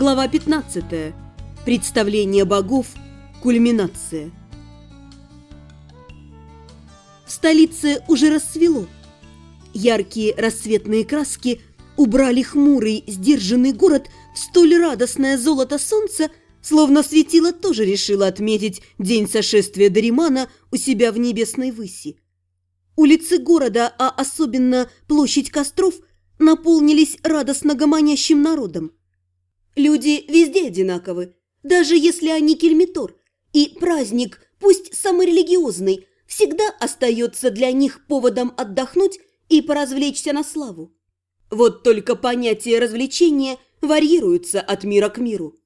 Глава 15. Представление богов. Кульминация. В столице уже рассвело. Яркие рассветные краски убрали хмурый, сдержанный город в столь радостное золото солнца, словно светило тоже решило отметить день сошествия Даримана у себя в небесной выси. Улицы города, а особенно площадь костров, наполнились радостно гомонящим народом. Люди везде одинаковы, даже если они кельмитор, и праздник, пусть самый религиозный, всегда остается для них поводом отдохнуть и поразвлечься на славу. Вот только понятие развлечения варьируется от мира к миру.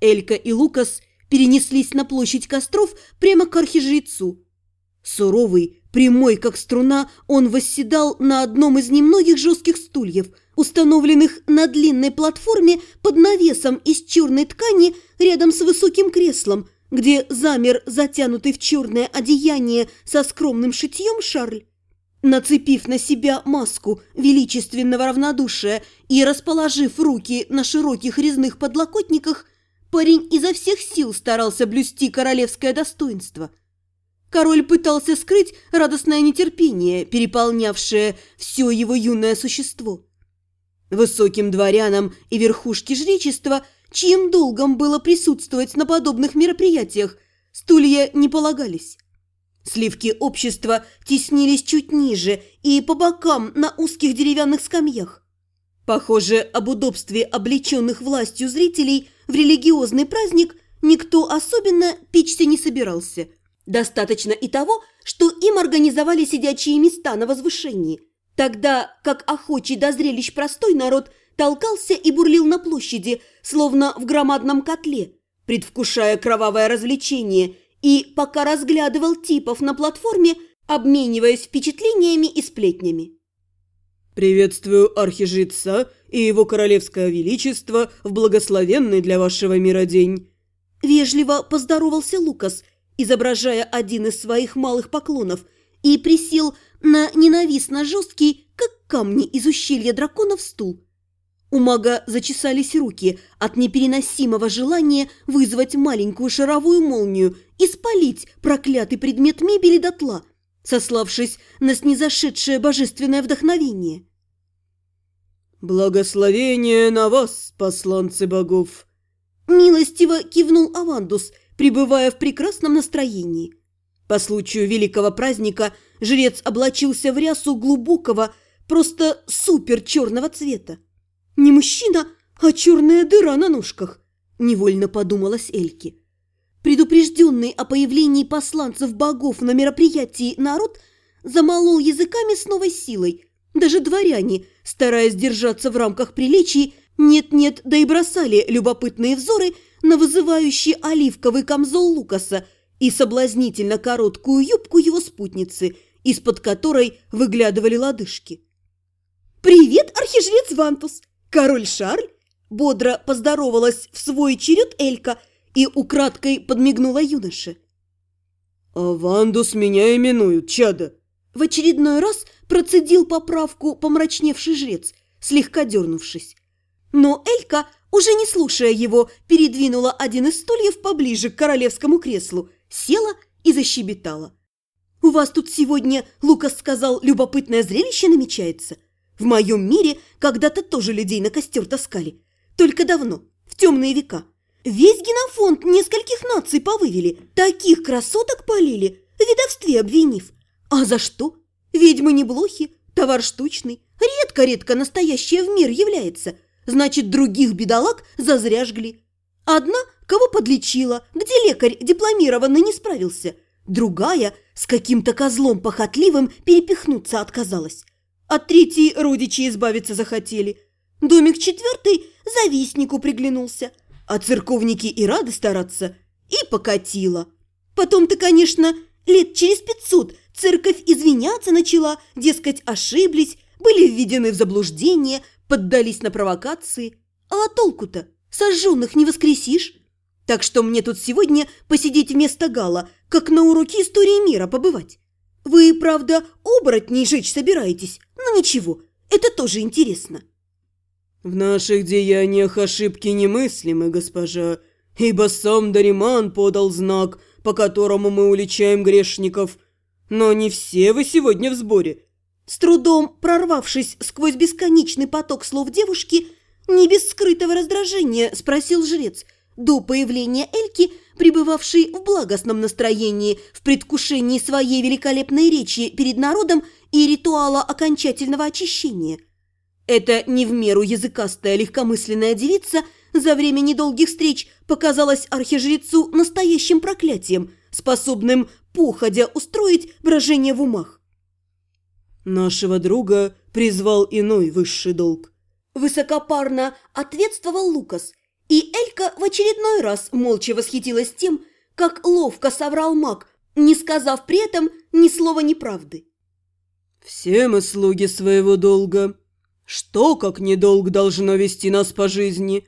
Элька и Лукас перенеслись на площадь костров прямо к архижрецу. Суровый, прямой как струна, он восседал на одном из немногих жестких стульев – установленных на длинной платформе под навесом из черной ткани рядом с высоким креслом, где замер затянутый в черное одеяние со скромным шитьем Шарль. Нацепив на себя маску величественного равнодушия и расположив руки на широких резных подлокотниках, парень изо всех сил старался блюсти королевское достоинство. Король пытался скрыть радостное нетерпение, переполнявшее все его юное существо. Высоким дворянам и верхушке жречества, чьим долгом было присутствовать на подобных мероприятиях, стулья не полагались. Сливки общества теснились чуть ниже и по бокам на узких деревянных скамьях. Похоже, об удобстве облеченных властью зрителей в религиозный праздник никто особенно печься не собирался. Достаточно и того, что им организовали сидячие места на возвышении – Тогда, как охочий до зрелищ простой народ толкался и бурлил на площади, словно в громадном котле, предвкушая кровавое развлечение, и пока разглядывал типов на платформе, обмениваясь впечатлениями и сплетнями. «Приветствую архижреца и его королевское величество в благословенный для вашего мира день!» Вежливо поздоровался Лукас, изображая один из своих малых поклонов, и присел на ненавистно жесткий, как камни из ущелья драконов, стул. У мага зачесались руки от непереносимого желания вызвать маленькую шаровую молнию и спалить проклятый предмет мебели дотла, сославшись на снизошедшее божественное вдохновение. «Благословение на вас, посланцы богов!» Милостиво кивнул Авандус, пребывая в прекрасном настроении. По случаю великого праздника – жрец облачился в рясу глубокого, просто супер черного цвета. Не мужчина, а черная дыра на ножках, невольно подумалась Эльке. Предупрежденный о появлении посланцев богов на мероприятии народ замолол языками с новой силой. Даже дворяне, стараясь держаться в рамках приличий, нет-нет, да и бросали любопытные взоры на вызывающий оливковый камзол Лукаса и соблазнительно короткую юбку его спутницы – из-под которой выглядывали лодыжки. «Привет, архижрец Вантус! Король Шарль!» Бодро поздоровалась в свой черед Элька и украдкой подмигнула юноше. «А Вандус меня именуют, чада!» В очередной раз процедил поправку помрачневший жрец, слегка дернувшись. Но Элька, уже не слушая его, передвинула один из стульев поближе к королевскому креслу, села и защебетала. «У вас тут сегодня, Лукас сказал, любопытное зрелище намечается? В моем мире когда-то тоже людей на костер таскали. Только давно, в темные века. Весь генофонд нескольких наций повывели, таких красоток полили, в ведовстве обвинив. А за что? Ведьмы не блохи, товар штучный, редко-редко настоящее в мир является. Значит, других бедолаг зазря жгли. Одна, кого подлечила, где лекарь дипломированный не справился – Другая с каким-то козлом похотливым перепихнуться отказалась. От третьей родичи избавиться захотели. Домик четвертый завистнику приглянулся. А церковники и рады стараться. И покатила. Потом-то, конечно, лет через пятьсот церковь извиняться начала, дескать, ошиблись, были введены в заблуждение, поддались на провокации. А толку-то? Сожженных не воскресишь. Так что мне тут сегодня посидеть вместо Гала, как на уроке истории мира побывать. Вы, правда, оборотней жечь собираетесь, но ничего, это тоже интересно. В наших деяниях ошибки немыслимы, госпожа, ибо сам Дариман подал знак, по которому мы уличаем грешников. Но не все вы сегодня в сборе. С трудом прорвавшись сквозь бесконечный поток слов девушки, не без скрытого раздражения спросил жрец, до появления Эльки, пребывавшей в благостном настроении, в предвкушении своей великолепной речи перед народом и ритуала окончательного очищения. Эта не в меру языкастая легкомысленная девица за время недолгих встреч показалась архижрецу настоящим проклятием, способным походя устроить брожение в умах. Нашего друга призвал иной высший долг. Высокопарно ответствовал Лукас, и Элька в очередной раз молча восхитилась тем, как ловко соврал маг, не сказав при этом ни слова неправды. «Все мы слуги своего долга. Что, как недолг, должно вести нас по жизни?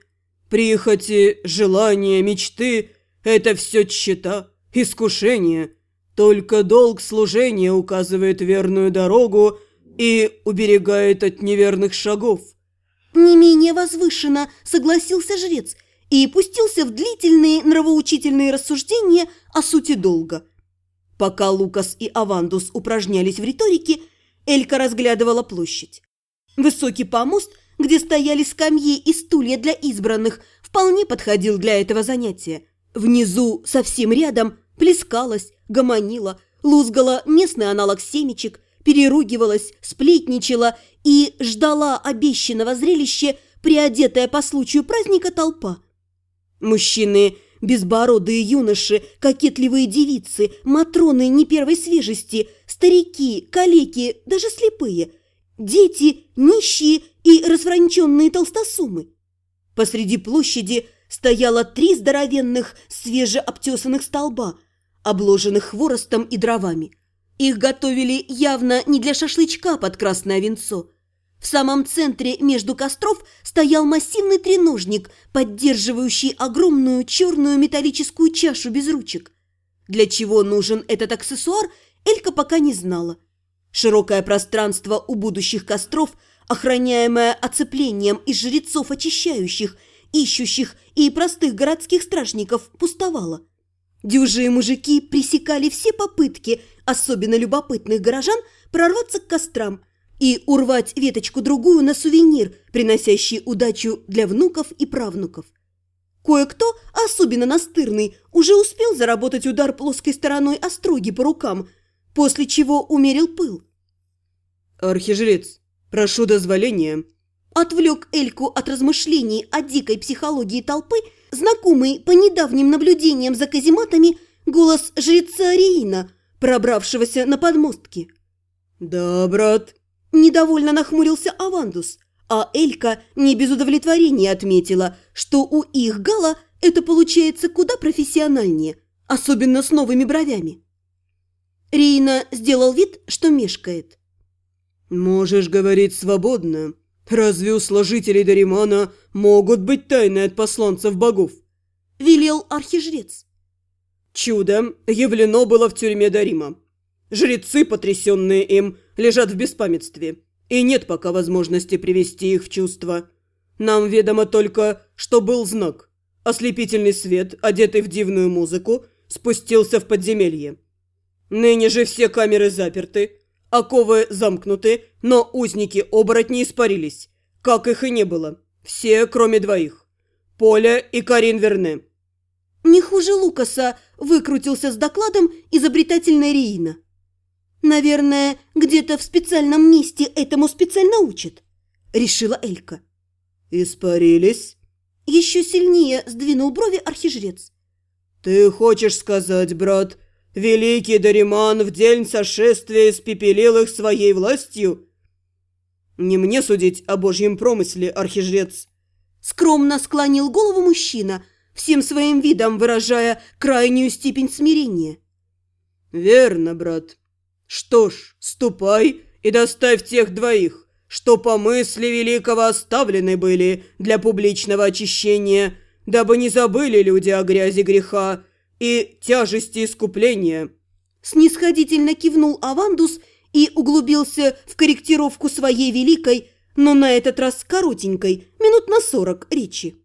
Прихоти, желания, мечты – это все тщета, искушение. Только долг служения указывает верную дорогу и уберегает от неверных шагов». Не менее возвышенно согласился жрец и пустился в длительные нравоучительные рассуждения о сути долга. Пока Лукас и Авандус упражнялись в риторике, Элька разглядывала площадь. Высокий помост, где стояли скамьи и стулья для избранных, вполне подходил для этого занятия. Внизу, совсем рядом, плескалась, гомонила, лузгала местный аналог семечек, переругивалась, сплетничала и ждала обещанного зрелища, приодетая по случаю праздника толпа. Мужчины, безбородые юноши, кокетливые девицы, матроны не первой свежести, старики, калеки, даже слепые, дети, нищие и разфранченные толстосумы. Посреди площади стояло три здоровенных, свежеобтесанных столба, обложенных хворостом и дровами. Их готовили явно не для шашлычка под красное венцо. В самом центре между костров стоял массивный треножник, поддерживающий огромную черную металлическую чашу без ручек. Для чего нужен этот аксессуар, Элька пока не знала. Широкое пространство у будущих костров, охраняемое оцеплением из жрецов очищающих, ищущих и простых городских стражников, пустовало. Дюжие мужики пресекали все попытки, особенно любопытных горожан, прорваться к кострам и урвать веточку-другую на сувенир, приносящий удачу для внуков и правнуков. Кое-кто, особенно настырный, уже успел заработать удар плоской стороной остроги по рукам, после чего умерил пыл. «Архижрец, прошу дозволения», отвлек Эльку от размышлений о дикой психологии толпы – знакомый по недавним наблюдениям за казематами голос жреца Ариина, пробравшегося на подмостки. «Да, брат», – недовольно нахмурился Авандус, а Элька не без удовлетворения отметила, что у их Гала это получается куда профессиональнее, особенно с новыми бровями. Рейна сделал вид, что мешкает. «Можешь говорить свободно», «Разве у сложителей Даримана могут быть тайны от посланцев богов?» – велел архижрец. Чудо явлено было в тюрьме Дарима. Жрецы, потрясенные им, лежат в беспамятстве, и нет пока возможности привести их в чувство. Нам ведомо только, что был знак. Ослепительный свет, одетый в дивную музыку, спустился в подземелье. Ныне же все камеры заперты, Оковы замкнуты, но узники-оборотни испарились, как их и не было. Все, кроме двоих. Поля и Карин Верне. Не хуже Лукаса выкрутился с докладом изобретательная Риина. «Наверное, где-то в специальном месте этому специально учат», — решила Элька. «Испарились?» Еще сильнее сдвинул брови архижрец. «Ты хочешь сказать, брат, Великий Дариман в день сошествия испепелил их своей властью? Не мне судить о божьем промысле, архижрец. Скромно склонил голову мужчина, всем своим видом выражая крайнюю степень смирения. Верно, брат. Что ж, ступай и доставь тех двоих, что по мысли великого оставлены были для публичного очищения, дабы не забыли люди о грязи греха, и тяжести искупления». Снисходительно кивнул Авандус и углубился в корректировку своей великой, но на этот раз коротенькой, минут на сорок речи.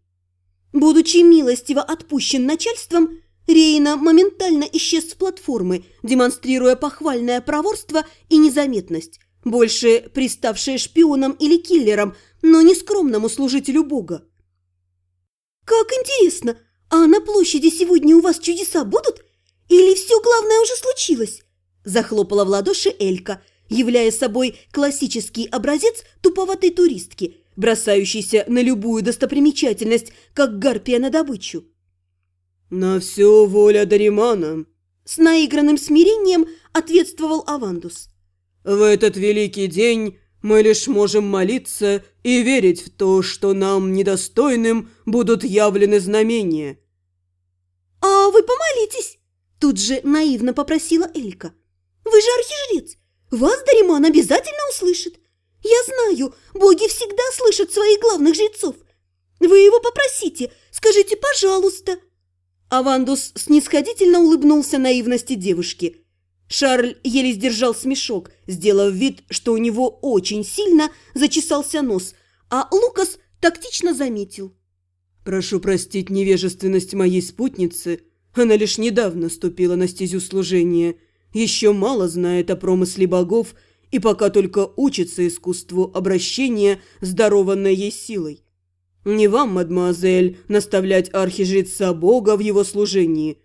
Будучи милостиво отпущен начальством, Рейна моментально исчез с платформы, демонстрируя похвальное проворство и незаметность, больше приставшая шпионом или киллером, но не скромному служителю Бога. «Как интересно, а на площади сегодня у вас чудеса будут? Или все главное уже случилось?» Захлопала в ладоши Элька, являя собой классический образец туповатой туристки, бросающейся на любую достопримечательность, как гарпия на добычу. «На все воля Даримана», – с наигранным смирением ответствовал Авандус. «В этот великий день мы лишь можем молиться и верить в то, что нам, недостойным, будут явлены знамения». «А вы помолитесь?» – тут же наивно попросила Элька. «Вы же архижрец, вас Дариман обязательно услышит. Я знаю, боги всегда слышат своих главных жрецов. Вы его попросите, скажите «пожалуйста». Авандус снисходительно улыбнулся наивности девушки. Шарль еле сдержал смешок, сделав вид, что у него очень сильно зачесался нос, а Лукас тактично заметил. «Прошу простить невежественность моей спутницы. Она лишь недавно ступила на стезю служения, еще мало знает о промысле богов и пока только учится искусству обращения с дарованной ей силой. Не вам, мадемуазель, наставлять архижреца Бога в его служении.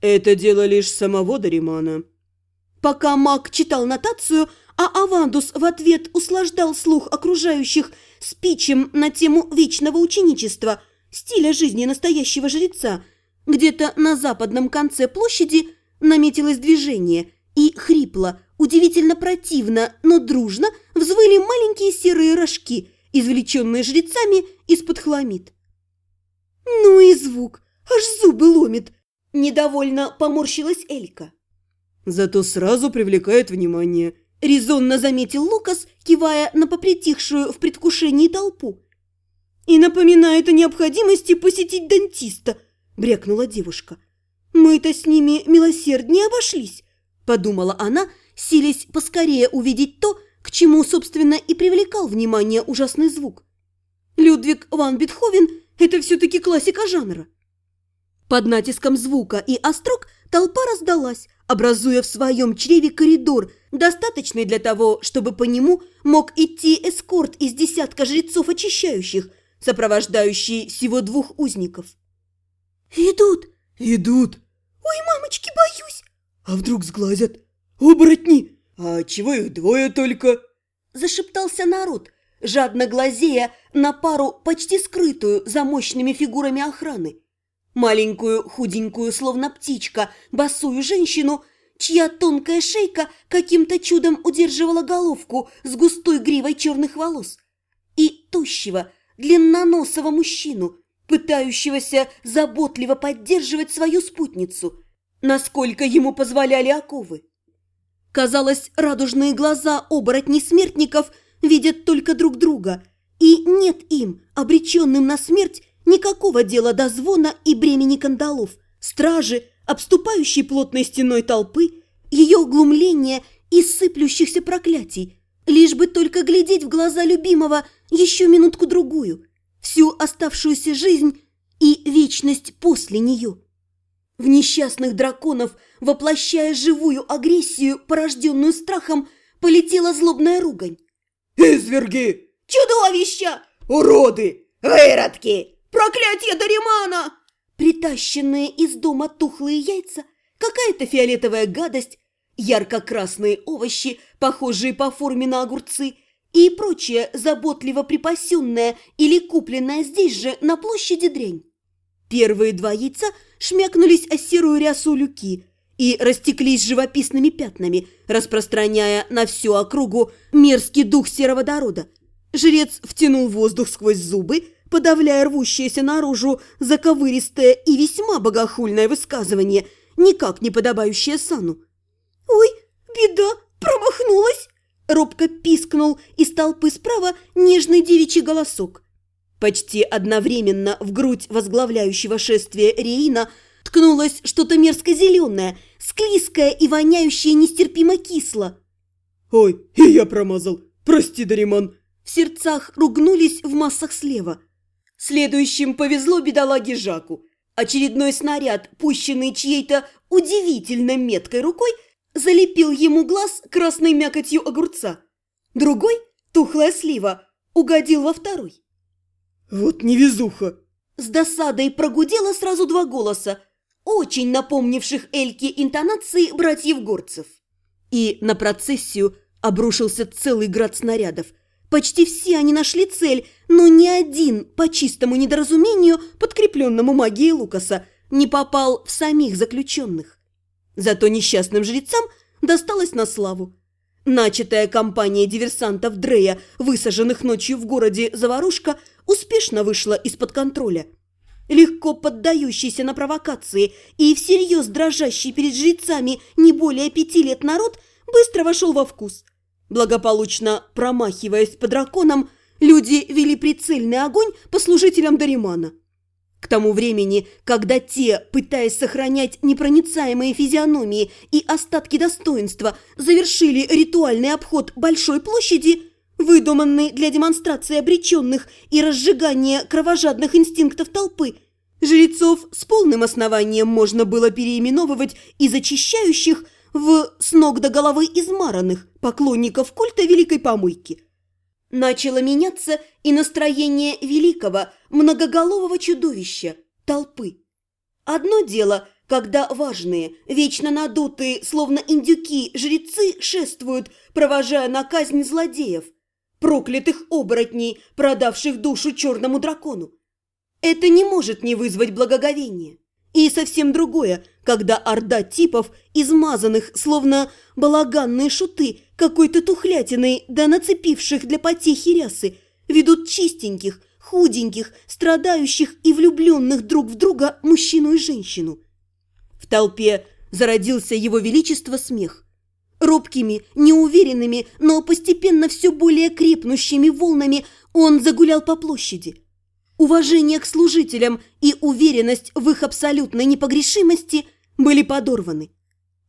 Это дело лишь самого Даримана». Пока маг читал нотацию, а Авандус в ответ услаждал слух окружающих спичем на тему вечного ученичества, стиля жизни настоящего жреца, где-то на западном конце площади наметилось движение и хрипло, удивительно противно, но дружно взвыли маленькие серые рожки – извлеченные жрецами из-под хламид. «Ну и звук! Аж зубы ломит!» – недовольно поморщилась Элька. «Зато сразу привлекает внимание», – резонно заметил Лукас, кивая на попритихшую в предвкушении толпу. «И напоминает о необходимости посетить дантиста», – брякнула девушка. «Мы-то с ними милосерднее обошлись», – подумала она, силясь поскорее увидеть то, к чему, собственно, и привлекал внимание ужасный звук. Людвиг ван Бетховен – это все-таки классика жанра. Под натиском звука и острог толпа раздалась, образуя в своем чреве коридор, достаточный для того, чтобы по нему мог идти эскорт из десятка жрецов очищающих, сопровождающий всего двух узников. «Идут!» «Идут!» «Ой, мамочки, боюсь!» «А вдруг сглазят? Оборотни!» «А чего их двое только?» Зашептался народ, жадно глазея на пару почти скрытую за мощными фигурами охраны. Маленькую, худенькую, словно птичка, босую женщину, чья тонкая шейка каким-то чудом удерживала головку с густой гривой черных волос. И тощего, длинноносого мужчину, пытающегося заботливо поддерживать свою спутницу, насколько ему позволяли оковы. Казалось, радужные глаза оборотней-смертников видят только друг друга, и нет им, обреченным на смерть, никакого дела до звона и бремени кандалов, стражи, обступающей плотной стеной толпы, ее углумления и сыплющихся проклятий, лишь бы только глядеть в глаза любимого еще минутку-другую, всю оставшуюся жизнь и вечность после нее. В несчастных драконов, воплощая живую агрессию, порожденную страхом, полетела злобная ругань. «Изверги! Чудовища! Уроды! Выродки! Проклятие Даримана!» Притащенные из дома тухлые яйца, какая-то фиолетовая гадость, ярко-красные овощи, похожие по форме на огурцы, и прочее заботливо припасенное или купленное здесь же на площади дрянь. Первые два яйца шмякнулись о серую рясу люки и растеклись живописными пятнами, распространяя на всю округу мерзкий дух сероводорода. Жрец втянул воздух сквозь зубы, подавляя рвущееся наружу заковыристое и весьма богохульное высказывание, никак не подобающее сану. «Ой, беда, промахнулась!» Робко пискнул из толпы справа нежный девичий голосок. Почти одновременно в грудь возглавляющего шествие Реина ткнулось что-то мерзко-зеленое, склизкое и воняющее нестерпимо кисло. «Ой, и я промазал! Прости, Дариман!» в сердцах ругнулись в массах слева. Следующим повезло бедолаге Жаку. Очередной снаряд, пущенный чьей-то удивительно меткой рукой, залепил ему глаз красной мякотью огурца. Другой, тухлая слива, угодил во второй. «Вот невезуха!» С досадой прогудело сразу два голоса, очень напомнивших Эльке интонации братьев Горцев. И на процессию обрушился целый град снарядов. Почти все они нашли цель, но ни один, по чистому недоразумению, подкрепленному магией Лукаса, не попал в самих заключенных. Зато несчастным жрецам досталось на славу. Начатая кампания диверсантов Дрея, высаженных ночью в городе Заварушка, успешно вышла из-под контроля. Легко поддающийся на провокации и всерьез дрожащий перед жрецами не более пяти лет народ быстро вошел во вкус. Благополучно промахиваясь по драконам, люди вели прицельный огонь по служителям Даримана. К тому времени, когда те, пытаясь сохранять непроницаемые физиономии и остатки достоинства, завершили ритуальный обход Большой площади, выдуманный для демонстрации обреченных и разжигания кровожадных инстинктов толпы, жрецов с полным основанием можно было переименовывать из очищающих в с ног до головы измаранных поклонников культа Великой Помойки – Начало меняться и настроение великого, многоголового чудовища – толпы. Одно дело, когда важные, вечно надутые, словно индюки, жрецы шествуют, провожая на казнь злодеев, проклятых оборотней, продавших душу черному дракону. Это не может не вызвать благоговения. И совсем другое, когда орда типов, измазанных, словно балаганные шуты, какой-то тухлятиной, да нацепивших для потехи рясы, ведут чистеньких, худеньких, страдающих и влюбленных друг в друга мужчину и женщину. В толпе зародился его величество смех. Робкими, неуверенными, но постепенно все более крепнущими волнами он загулял по площади. Уважение к служителям и уверенность в их абсолютной непогрешимости были подорваны.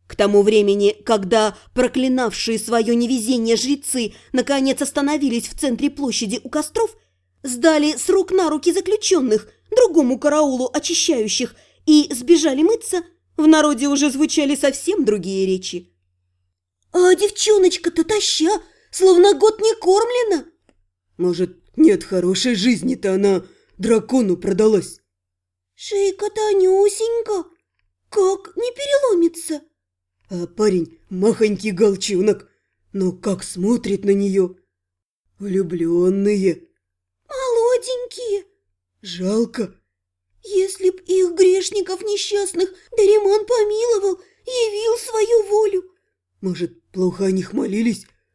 К тому времени, когда проклинавшие свое невезение жрецы наконец остановились в центре площади у костров, сдали с рук на руки заключенных другому караулу очищающих и сбежали мыться, в народе уже звучали совсем другие речи. «А девчоночка-то таща, словно год не кормлена!» «Может, нет хорошей жизни-то она дракону продалась?» «Шейка тонюсенька, как не переломится?» А парень махонький голчонок, но как смотрит на нее. Влюбленные. Молоденькие. Жалко. Если б их грешников несчастных Дариман помиловал, явил свою волю. Может, плохо о них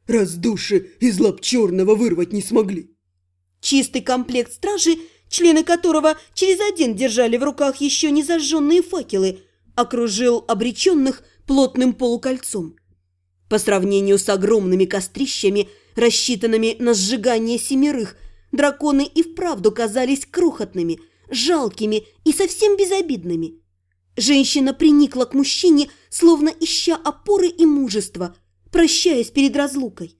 раз души из лап черного вырвать не смогли? Чистый комплект стражи, члены которого через один держали в руках еще не зажженные факелы, окружил обреченных плотным полукольцом. По сравнению с огромными кострищами, рассчитанными на сжигание семерых, драконы и вправду казались крохотными, жалкими и совсем безобидными. Женщина приникла к мужчине, словно ища опоры и мужества, прощаясь перед разлукой.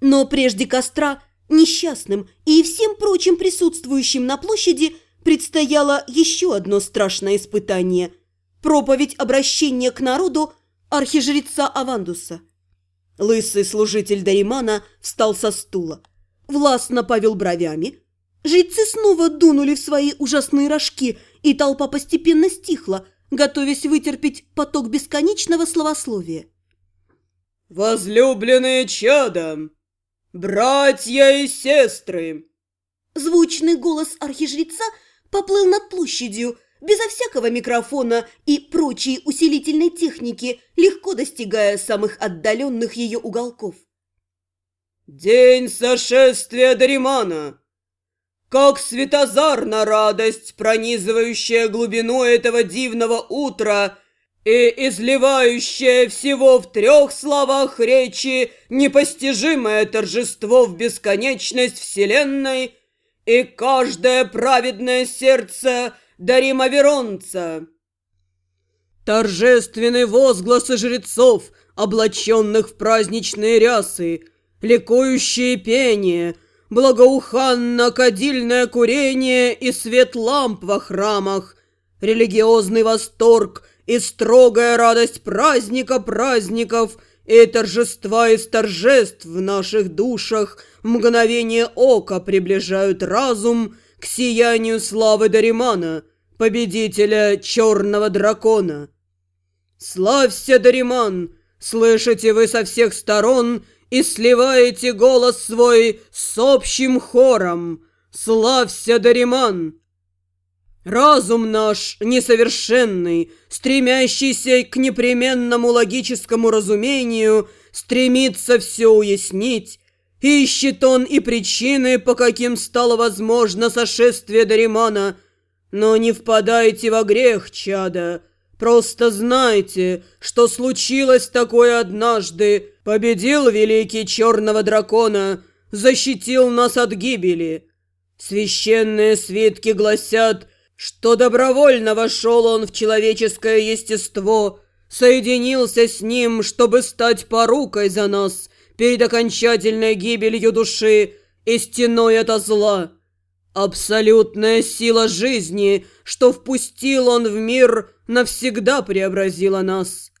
Но прежде костра несчастным и всем прочим присутствующим на площади предстояло еще одно страшное испытание – проповедь обращения к народу архижреца Авандуса. Лысый служитель Даримана встал со стула, властно повел бровями. Жрецы снова дунули в свои ужасные рожки, и толпа постепенно стихла, готовясь вытерпеть поток бесконечного словословия. «Возлюбленные чада! Братья и сестры!» Звучный голос архижреца поплыл над площадью, безо всякого микрофона и прочей усилительной техники, легко достигая самых отдаленных ее уголков. «День сошествия Даримана! Как светозар на радость, пронизывающая глубину этого дивного утра и изливающая всего в трех словах речи непостижимое торжество в бесконечность Вселенной и каждое праведное сердце – Дарима Веронца!» Торжественные возгласы жрецов, облаченных в праздничные рясы, ликующие пение, благоуханно кадильное курение и свет ламп во храмах, религиозный восторг и строгая радость праздника праздников и торжества из торжеств в наших душах мгновение ока приближают разум к сиянию славы Даримана, победителя черного дракона. Славься, Дариман! Слышите вы со всех сторон и сливаете голос свой с общим хором. Славься, Дариман! Разум наш несовершенный, стремящийся к непременному логическому разумению, стремится все уяснить, ищет он и причины, по каким стало возможно сошествие Даримана. Но не впадайте во грех, чада, просто знайте, что случилось такое однажды, победил великий черного дракона, защитил нас от гибели. Священные свитки гласят – что добровольно вошел он в человеческое естество, соединился с ним, чтобы стать порукой за нас перед окончательной гибелью души и стеной от зла. Абсолютная сила жизни, что впустил он в мир, навсегда преобразила нас.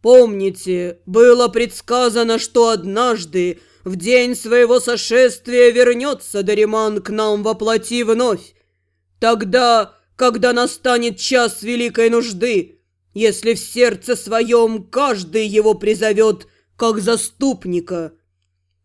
Помните, было предсказано, что однажды, в день своего сошествия, вернется Дариман к нам воплоти вновь, Тогда, когда настанет час великой нужды, если в сердце своем каждый его призовет как заступника.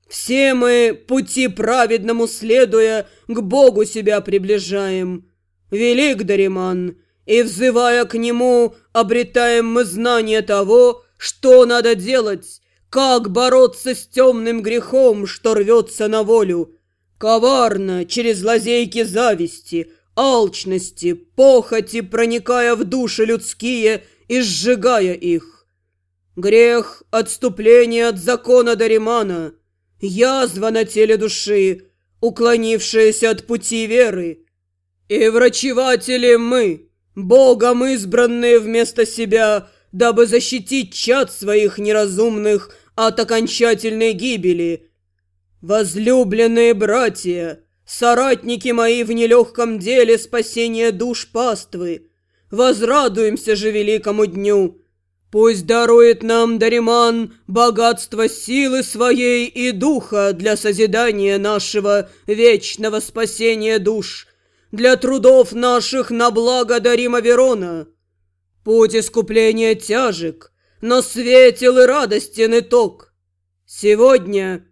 Все мы, пути праведному следуя, к Богу себя приближаем. Велик Дариман, и, взывая к Нему, обретаем мы знание того, что надо делать, как бороться с темным грехом, что рвется на волю. Коварно, через лазейки зависти, алчности, похоти, проникая в души людские и сжигая их. Грех – отступление от закона Даримана, язва на теле души, уклонившаяся от пути веры. И врачеватели мы, Богом избранные вместо себя, дабы защитить чад своих неразумных от окончательной гибели. Возлюбленные братья – Соратники мои в нелегком деле спасения душ паствы, возрадуемся же великому дню. Пусть дарует нам Дариман богатство силы своей и духа для созидания нашего вечного спасения душ, для трудов наших на благо Дарима Верона. Путь искупления тяжек, но светел и радостен итог. Сегодня,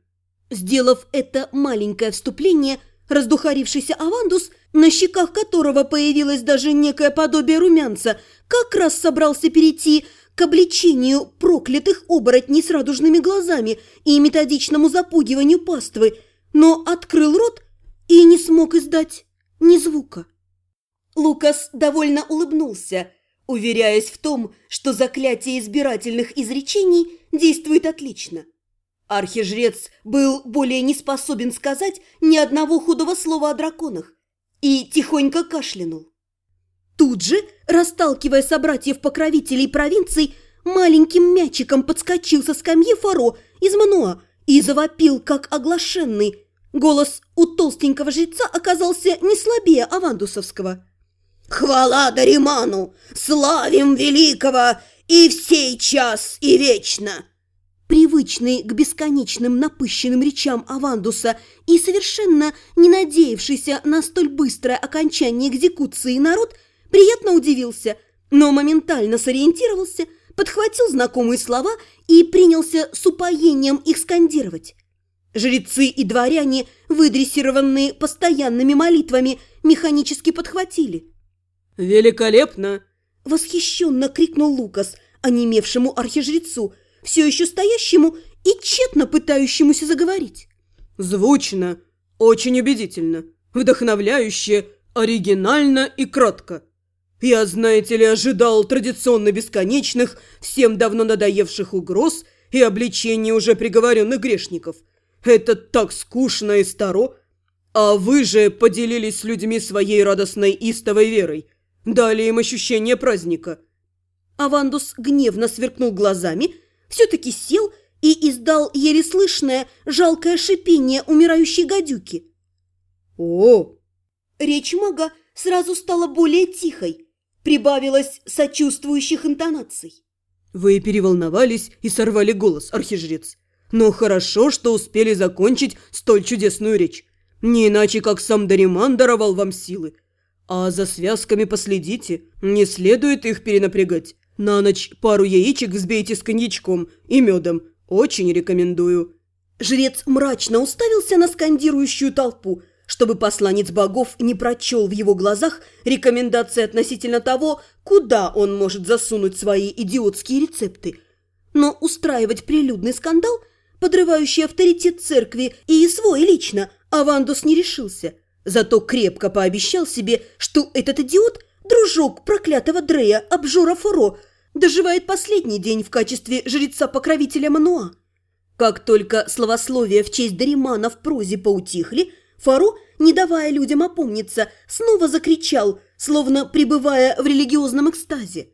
сделав это маленькое вступление, Раздухарившийся Авандус, на щеках которого появилось даже некое подобие румянца, как раз собрался перейти к обличению проклятых оборотней с радужными глазами и методичному запугиванию паствы, но открыл рот и не смог издать ни звука. Лукас довольно улыбнулся, уверяясь в том, что заклятие избирательных изречений действует отлично. Архижрец был более не способен сказать ни одного худого слова о драконах и тихонько кашлянул. Тут же, расталкивая собратьев-покровителей провинций, маленьким мячиком подскочил со скамьи Фаро из Мануа и завопил, как оглашенный. Голос у толстенького жреца оказался не слабее Авандусовского. «Хвала Дариману! Славим великого! И в сей час, и вечно!» Привычный к бесконечным напыщенным речам Авандуса и совершенно не надеявшийся на столь быстрое окончание экзекуции народ, приятно удивился, но моментально сориентировался, подхватил знакомые слова и принялся с упоением их скандировать. Жрецы и дворяне, выдрессированные постоянными молитвами, механически подхватили. «Великолепно!» – восхищенно крикнул Лукас, онемевшему архижрецу – все еще стоящему и тщетно пытающемуся заговорить. Звучно, очень убедительно, вдохновляюще, оригинально и кратко. Я, знаете ли, ожидал традиционно бесконечных, всем давно надоевших угроз и обличений уже приговоренных грешников. Это так скучно и старо. А вы же поделились с людьми своей радостной истовой верой. Дали им ощущение праздника. Авандус гневно сверкнул глазами, все-таки сел и издал еле слышное жалкое шипение умирающей гадюки. «О!» Речь мага сразу стала более тихой, прибавилось сочувствующих интонаций. «Вы переволновались и сорвали голос, архижрец. Но хорошо, что успели закончить столь чудесную речь. Не иначе, как сам Дариман даровал вам силы. А за связками последите, не следует их перенапрягать. На ночь пару яичек взбейте с коньячком и медом. Очень рекомендую». Жрец мрачно уставился на скандирующую толпу, чтобы посланец богов не прочел в его глазах рекомендации относительно того, куда он может засунуть свои идиотские рецепты. Но устраивать прилюдный скандал, подрывающий авторитет церкви и свой лично, Авандус не решился. Зато крепко пообещал себе, что этот идиот, дружок проклятого Дрея, обжора Фуро, доживает последний день в качестве жреца-покровителя Мануа. Как только словословия в честь Даримана в прозе поутихли, Фаро, не давая людям опомниться, снова закричал, словно пребывая в религиозном экстазе.